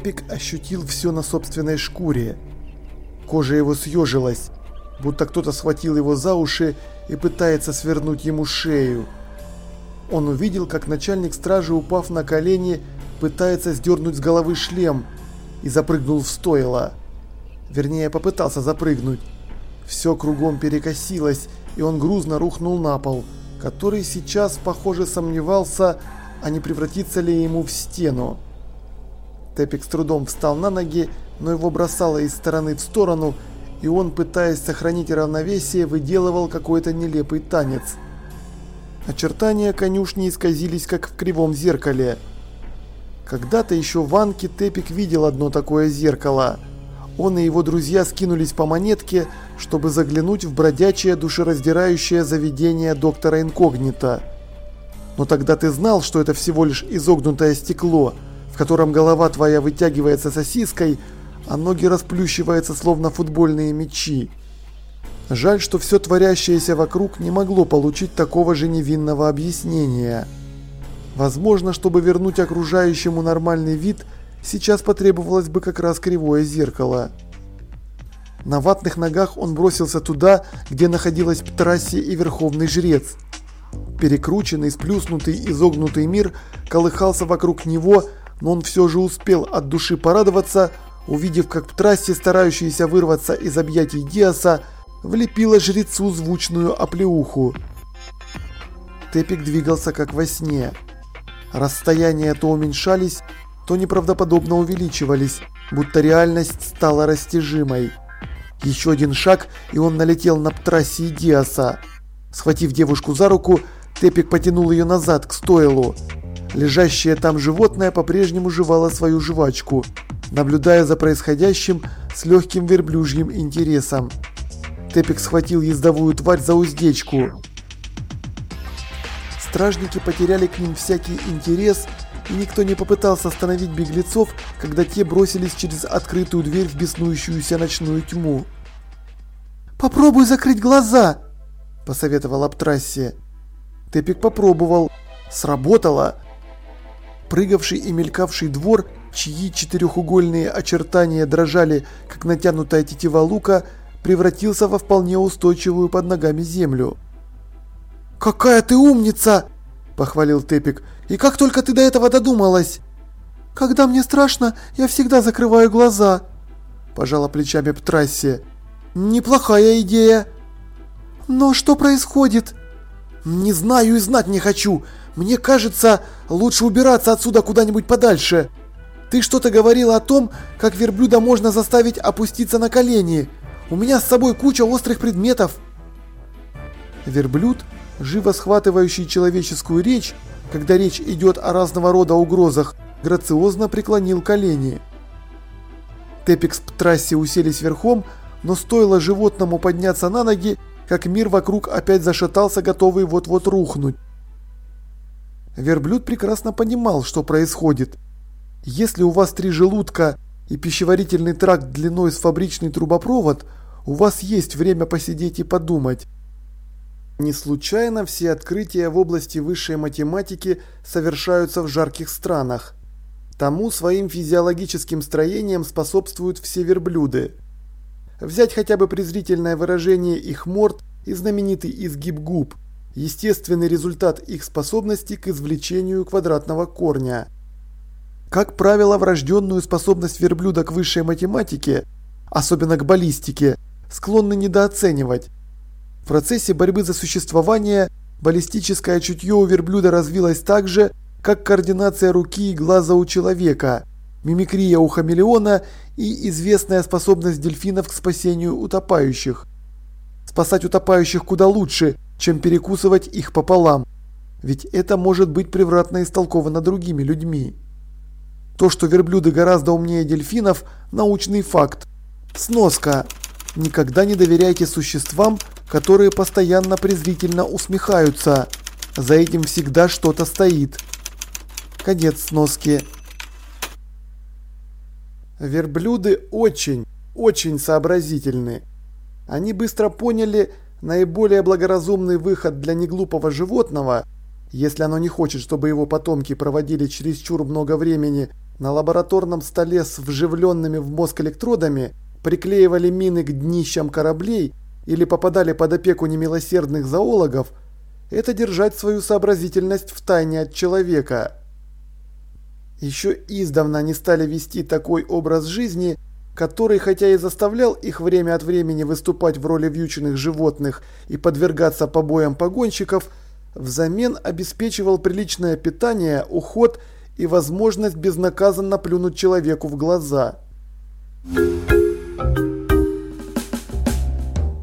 Тепик ощутил все на собственной шкуре. Кожа его съежилась, будто кто-то схватил его за уши и пытается свернуть ему шею. Он увидел, как начальник стражи, упав на колени, пытается сдернуть с головы шлем и запрыгнул в стойло. Вернее, попытался запрыгнуть. Все кругом перекосилось, и он грузно рухнул на пол, который сейчас, похоже, сомневался, а не превратится ли ему в стену. Тепик с трудом встал на ноги, но его бросало из стороны в сторону, и он, пытаясь сохранить равновесие, выделывал какой-то нелепый танец. Очертания конюшни исказились, как в кривом зеркале. Когда-то еще в Анке Тепик видел одно такое зеркало. Он и его друзья скинулись по монетке, чтобы заглянуть в бродячее душераздирающее заведение доктора Инкогнита. Но тогда ты знал, что это всего лишь изогнутое стекло, котором голова твоя вытягивается сосиской, а ноги расплющиваются словно футбольные мячи. Жаль, что все творящееся вокруг не могло получить такого же невинного объяснения. Возможно, чтобы вернуть окружающему нормальный вид, сейчас потребовалось бы как раз кривое зеркало. На ватных ногах он бросился туда, где находилась Птрасси и Верховный Жрец. Перекрученный, сплюснутый, изогнутый мир колыхался вокруг него, но он все же успел от души порадоваться, увидев, как Птрасси, старающаяся вырваться из объятий Диаса, влепила жрецу звучную оплеуху. Тепик двигался как во сне. Расстояния то уменьшались, то неправдоподобно увеличивались, будто реальность стала растяжимой. Еще один шаг, и он налетел на Птрасси и Диаса. Схватив девушку за руку, Тепик потянул ее назад к стойлу. Лежащее там животное по-прежнему жевало свою жвачку, наблюдая за происходящим с легким верблюжьим интересом. Тепик схватил ездовую тварь за уздечку. Стражники потеряли к ним всякий интерес, и никто не попытался остановить беглецов, когда те бросились через открытую дверь в беснующуюся ночную тьму. «Попробуй закрыть глаза!» – посоветовал Аптрассе. Тепик попробовал. Сработало. Прыгавший и мелькавший двор, чьи четырехугольные очертания дрожали, как натянутая тетива лука, превратился во вполне устойчивую под ногами землю. «Какая ты умница!» – похвалил Тепик. «И как только ты до этого додумалась!» «Когда мне страшно, я всегда закрываю глаза», – пожала плечами Птрассе. «Неплохая идея». «Но что происходит?» «Не знаю и знать не хочу. Мне кажется, лучше убираться отсюда куда-нибудь подальше. Ты что-то говорила о том, как верблюда можно заставить опуститься на колени. У меня с собой куча острых предметов». Верблюд живо схватывающий человеческую речь, когда речь идет о разного рода угрозах, грациозно преклонил колени. Тепикс в трассе уселись верхом, но стоило животному подняться на ноги, как мир вокруг опять зашатался, готовый вот-вот рухнуть. Верблюд прекрасно понимал, что происходит. Если у вас три желудка и пищеварительный тракт длиной с фабричный трубопровод, у вас есть время посидеть и подумать. Не случайно все открытия в области высшей математики совершаются в жарких странах. Тому своим физиологическим строением способствуют все верблюды. Взять хотя бы презрительное выражение их морд и знаменитый изгиб губ, естественный результат их способности к извлечению квадратного корня. Как правило, врожденную способность верблюда к высшей математике, особенно к баллистике, склонны недооценивать. В процессе борьбы за существование баллистическое чутье у верблюда развилось так же, как координация руки и глаза у человека, мимикрия у хамелеона и известная способность дельфинов к спасению утопающих. Спасать утопающих куда лучше, чем перекусывать их пополам, ведь это может быть превратно истолковано другими людьми. То, что верблюды гораздо умнее дельфинов – научный факт. Сноска. Никогда не доверяйте существам, которые постоянно презрительно усмехаются. За этим всегда что-то стоит. Конец сноски. Верблюды очень, очень сообразительны. Они быстро поняли наиболее благоразумный выход для неглупого животного, если оно не хочет, чтобы его потомки проводили чересчур много времени На лабораторном столе с вживленными в мозг электродами приклеивали мины к днищам кораблей или попадали под опеку немилосердных зоологов, это держать свою сообразительность в тайне от человека. Еще издавна они стали вести такой образ жизни, который, хотя и заставлял их время от времени выступать в роли вьючных животных и подвергаться побоям погонщиков, взамен обеспечивал приличное питание, уход и возможность безнаказанно плюнуть человеку в глаза.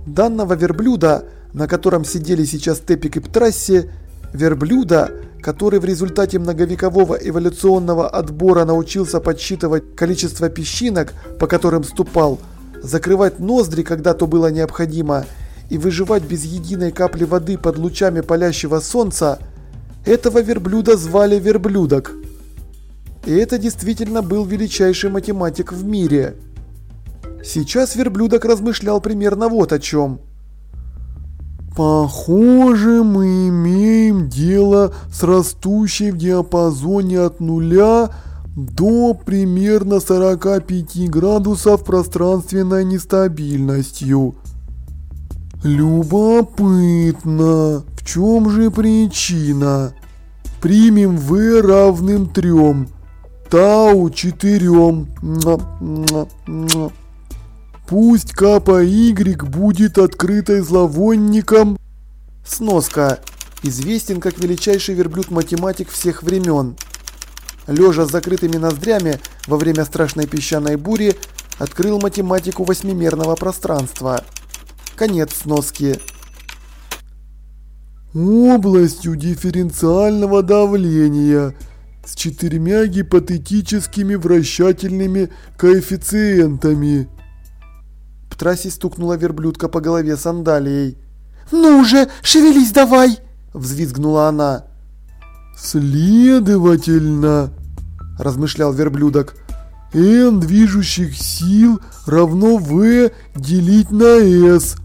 Данного верблюда, на котором сидели сейчас Тепик и Птрасси, верблюда, который в результате многовекового эволюционного отбора научился подсчитывать количество песчинок, по которым ступал, закрывать ноздри, когда то было необходимо, и выживать без единой капли воды под лучами палящего солнца, этого верблюда звали Верблюдок. И это действительно был величайший математик в мире. Сейчас Верблюдок размышлял примерно вот о чем – Похоже, мы имеем дело с растущей в диапазоне от нуля до примерно 45 градусов пространственной нестабильностью. Любопытно, в чем же причина? Примем v равным 3, тау 4. Пусть Капа Y будет открытой зловонником. Сноска. Известен как величайший верблюд-математик всех времен. Лежа с закрытыми ноздрями во время страшной песчаной бури, открыл математику восьмимерного пространства. Конец сноски. Областью дифференциального давления с четырьмя гипотетическими вращательными коэффициентами. Трасси стукнула верблюдка по голове сандалией. «Ну уже, шевелись давай!» – взвизгнула она. «Следовательно», – размышлял верблюдок, – «n движущих сил равно v делить на s».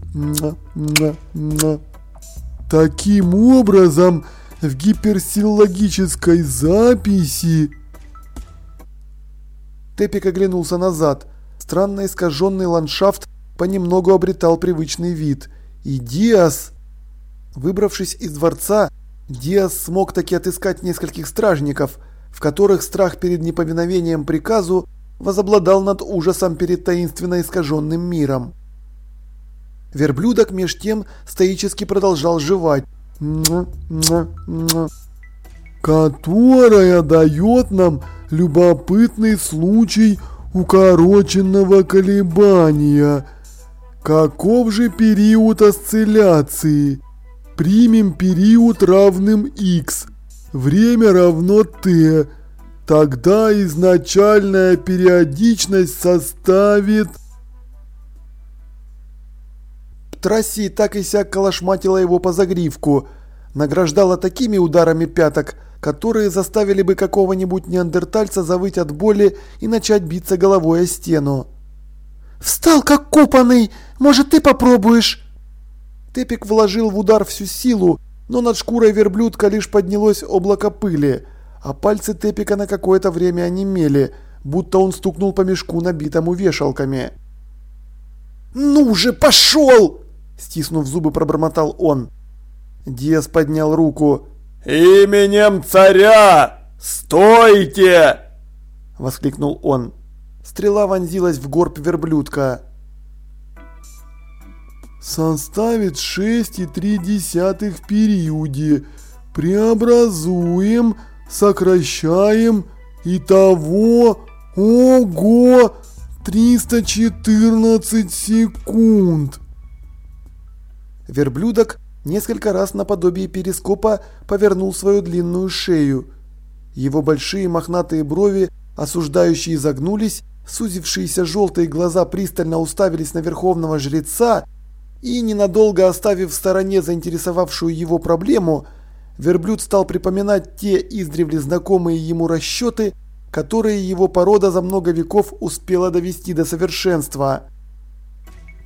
Таким образом, в гиперсиллогической записи... Тепик оглянулся назад. Странно искаженный ландшафт понемногу обретал привычный вид. И Диас... Выбравшись из дворца, Диас смог таки отыскать нескольких стражников, в которых страх перед неповиновением приказу возобладал над ужасом перед таинственно искаженным миром. Верблюдок меж тем стоически продолжал жевать. «Которая дает нам любопытный случай укороченного колебания», Каков же период осцилляции? Примем период равным x. Время равно t. Тогда изначальная периодичность составит... Трасси так и сяк калашматила его по загривку, награждала такими ударами пяток, которые заставили бы какого-нибудь неандертальца завыть от боли и начать биться головой о стену. «Встал как копанный! Может, ты попробуешь?» Тепик вложил в удар всю силу, но над шкурой верблюдка лишь поднялось облако пыли, а пальцы Тепика на какое-то время онемели, будто он стукнул по мешку, набитому вешалками. «Ну же, пошел!» – стиснув зубы, пробормотал он. Диас поднял руку. «Именем царя! Стойте!» – воскликнул он. Стрела вонзилась в горб верблюдка. Составит 6,3 в периоде. Преобразуем, сокращаем. Итого, ого, 314 секунд. Верблюдок несколько раз наподобие перископа повернул свою длинную шею. Его большие мохнатые брови, осуждающие, загнулись, Сузившиеся желтые глаза пристально уставились на верховного жреца, и, ненадолго оставив в стороне заинтересовавшую его проблему, верблюд стал припоминать те издревле знакомые ему расчеты, которые его порода за много веков успела довести до совершенства.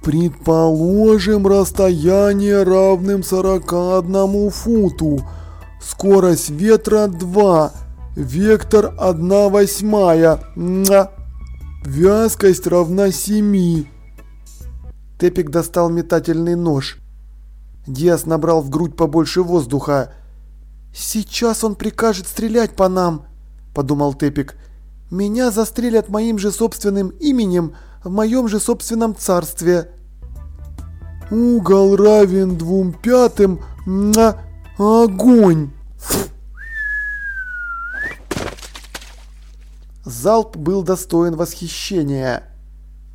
«Предположим расстояние равным 41 футу, скорость ветра 2, Вектор 1 восьмая. Вязкость равна 7. Тепик достал метательный нож. Диас набрал в грудь побольше воздуха. «Сейчас он прикажет стрелять по нам», – подумал Тепик. «Меня застрелят моим же собственным именем в моем же собственном царстве». «Угол равен двум пятым на огонь!» Залп был достоин восхищения.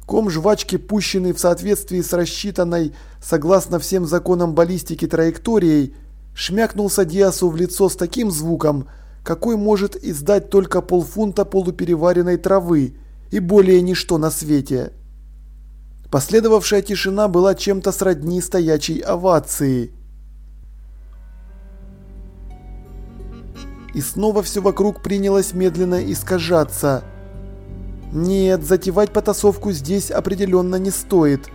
Ком жвачки, пущенный в соответствии с рассчитанной, согласно всем законам баллистики, траекторией, шмякнулся Диасу в лицо с таким звуком, какой может издать только полфунта полупереваренной травы и более ничто на свете. Последовавшая тишина была чем-то сродни стоячей овации. И снова все вокруг принялось медленно искажаться. Нет, затевать потасовку здесь определенно не стоит.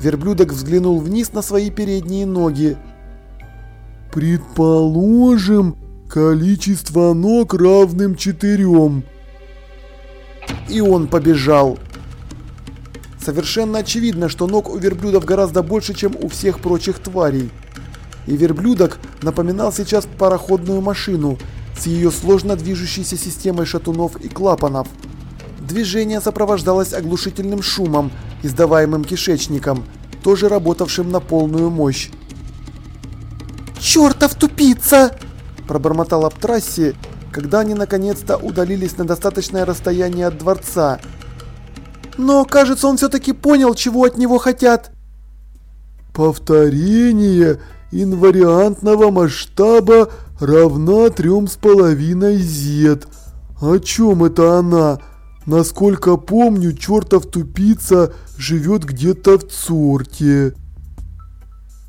Верблюдок взглянул вниз на свои передние ноги. «Предположим, количество ног равным четырем». И он побежал. Совершенно очевидно, что ног у верблюдов гораздо больше, чем у всех прочих тварей. И верблюдок напоминал сейчас пароходную машину, с ее сложно движущейся системой шатунов и клапанов. Движение сопровождалось оглушительным шумом, издаваемым кишечником, тоже работавшим на полную мощь. «Чертов тупица!» – пробормотал Аптрасси, когда они наконец-то удалились на достаточное расстояние от дворца. «Но, кажется, он все-таки понял, чего от него хотят». «Повторение инвариантного масштаба равна трем с половиной зет. О чем это она? Насколько помню, чертов тупица живет где-то в цорте.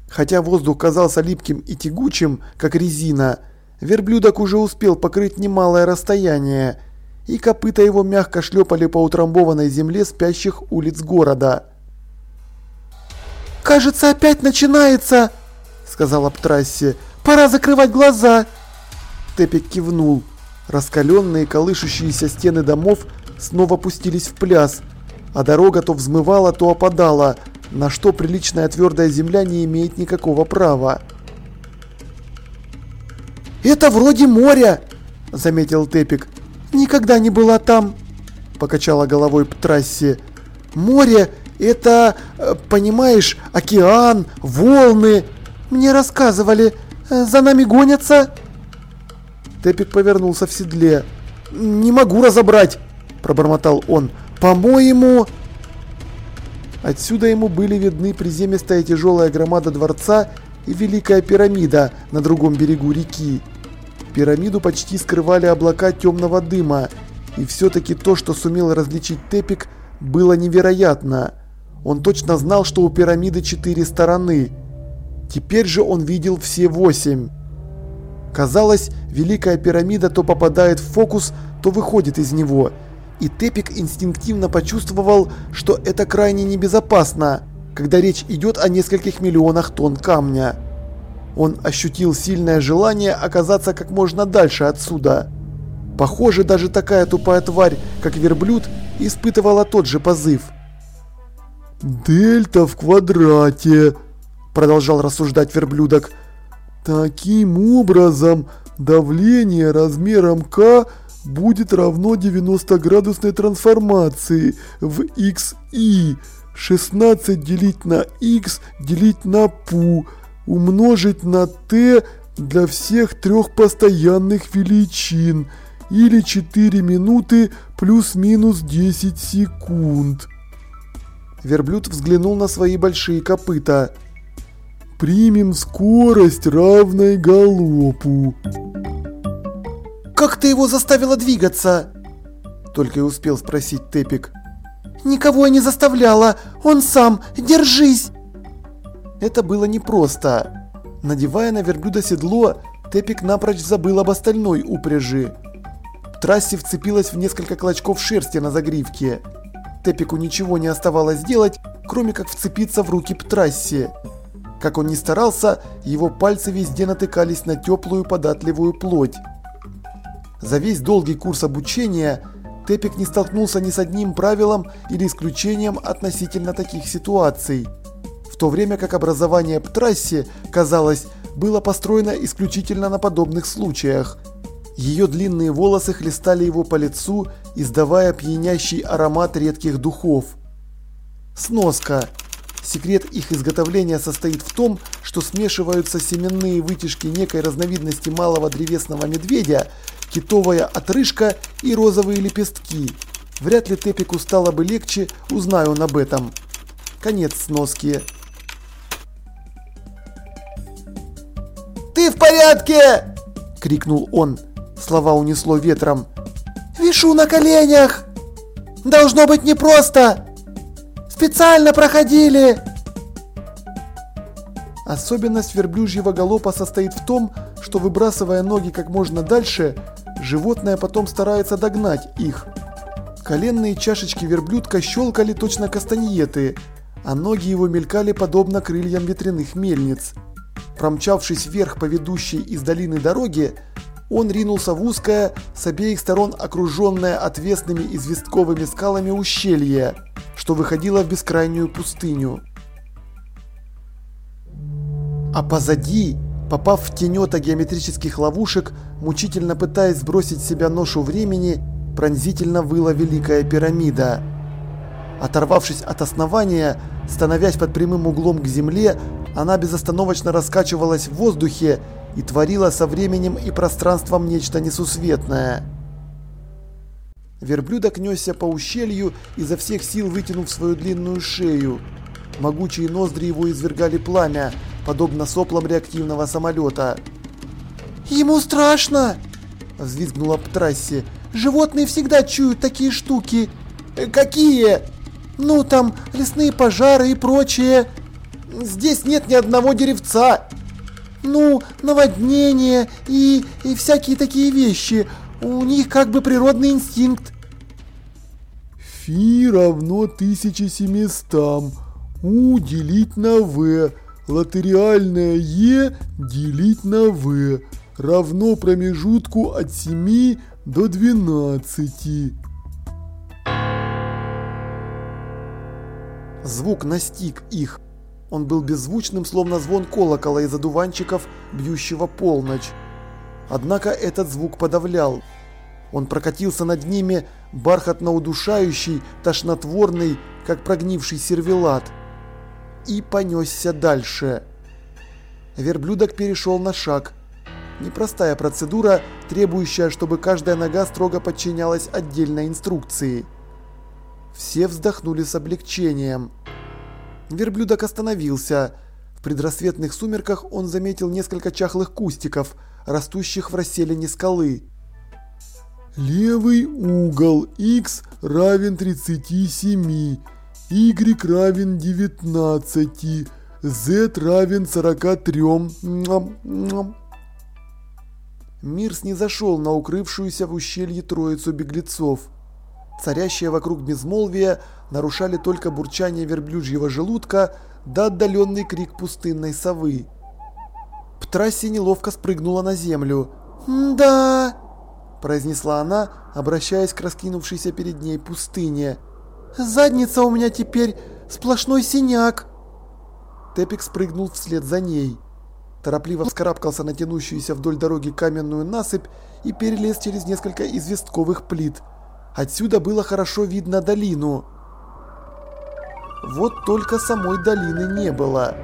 Хотя воздух казался липким и тягучим, как резина, верблюдок уже успел покрыть немалое расстояние, и копыта его мягко шлепали по утрамбованной земле спящих улиц города. «Кажется, опять начинается!» – сказала Птрасси. Пора закрывать глаза!» Тепик кивнул. Раскаленные колышущиеся стены домов снова пустились в пляс, а дорога то взмывала, то опадала, на что приличная твердая земля не имеет никакого права. «Это вроде моря!» – заметил Тепик. «Никогда не была там!» – покачала головой Птрасси. «Море – это, э, понимаешь, океан, волны!» «Мне рассказывали, за нами гонятся!» Тепик повернулся в седле. «Не могу разобрать!» – пробормотал он. «По-моему...» Отсюда ему были видны приземистая тяжелая громада дворца и Великая пирамида на другом берегу реки. Пирамиду почти скрывали облака темного дыма, и все-таки то, что сумел различить Тепик, было невероятно. Он точно знал, что у пирамиды четыре стороны – Теперь же он видел все восемь. Казалось, Великая пирамида то попадает в фокус, то выходит из него. И Тепик инстинктивно почувствовал, что это крайне небезопасно, когда речь идет о нескольких миллионах тонн камня. Он ощутил сильное желание оказаться как можно дальше отсюда. Похоже, даже такая тупая тварь, как верблюд, испытывала тот же позыв. «Дельта в квадрате», продолжал рассуждать верблюдок. Таким образом, давление размером К будет равно 90 градусной трансформации в XI. 16 делить на x делить на пу умножить на t для всех трех постоянных величин или 4 минуты плюс-минус 10 секунд. Верблюд взглянул на свои большие копыта примем скорость равной галопу. «Как ты его заставила двигаться?» Только и успел спросить Тепик. «Никого я не заставляла! Он сам! Держись!» Это было непросто. Надевая на верблюда седло, Тепик напрочь забыл об остальной упряжи. Трасси вцепилась в несколько клочков шерсти на загривке. Тепику ничего не оставалось делать, кроме как вцепиться в руки Птрасси. Как он ни старался, его пальцы везде натыкались на теплую податливую плоть. За весь долгий курс обучения Тепик не столкнулся ни с одним правилом или исключением относительно таких ситуаций. В то время как образование Птрасси, казалось, было построено исключительно на подобных случаях. Ее длинные волосы хлестали его по лицу, издавая пьянящий аромат редких духов. Сноска. Секрет их изготовления состоит в том, что смешиваются семенные вытяжки некой разновидности малого древесного медведя, китовая отрыжка и розовые лепестки. Вряд ли Тепику стало бы легче, узнаю он об этом. Конец сноски. «Ты в порядке?» – крикнул он. Слова унесло ветром. «Вишу на коленях! Должно быть непросто! Специально проходили!» Особенность верблюжьего галопа состоит в том, что выбрасывая ноги как можно дальше, животное потом старается догнать их. Коленные чашечки верблюдка щелкали точно кастаньеты, а ноги его мелькали подобно крыльям ветряных мельниц. Промчавшись вверх по ведущей из долины дороге, он ринулся в узкое, с обеих сторон окруженное отвесными известковыми скалами ущелье, что выходило в бескрайнюю пустыню. А позади, попав в тенета геометрических ловушек, мучительно пытаясь сбросить себя ношу времени, пронзительно выла Великая Пирамида. Оторвавшись от основания, становясь под прямым углом к земле, она безостановочно раскачивалась в воздухе и творила со временем и пространством нечто несусветное. Верблюдок несся по ущелью, изо всех сил вытянув свою длинную шею. Могучие ноздри его извергали пламя, подобно соплам реактивного самолета. «Ему страшно!» – взвизгнула Птрасси. «Животные всегда чуют такие штуки!» «Э, «Какие?» «Ну, там лесные пожары и прочее!» «Здесь нет ни одного деревца!» Ну, наводнение и, и всякие такие вещи. У них как бы природный инстинкт. Фи равно 1700. У делить на В. Латериальное Е делить на В. Равно промежутку от 7 до 12. Звук настиг их. Он был беззвучным, словно звон колокола из одуванчиков, бьющего полночь. Однако этот звук подавлял. Он прокатился над ними, бархатно-удушающий, тошнотворный, как прогнивший сервелат. И понесся дальше. Верблюдок перешел на шаг. Непростая процедура, требующая, чтобы каждая нога строго подчинялась отдельной инструкции. Все вздохнули с облегчением. Верблюдок остановился. В предрассветных сумерках он заметил несколько чахлых кустиков, растущих в расселине скалы. Левый угол x равен 37, y равен 19, z равен 43. Мир снизошел на укрывшуюся в ущелье троицу беглецов. Царящее вокруг безмолвие нарушали только бурчание верблюжьего желудка да отдаленный крик пустынной совы. Птрасси неловко спрыгнула на землю. «Да!» – произнесла она, обращаясь к раскинувшейся перед ней пустыне. «Задница у меня теперь сплошной синяк!» Тепик спрыгнул вслед за ней. Торопливо вскарабкался на тянущуюся вдоль дороги каменную насыпь и перелез через несколько известковых плит – Отсюда было хорошо видно долину. Вот только самой долины не было.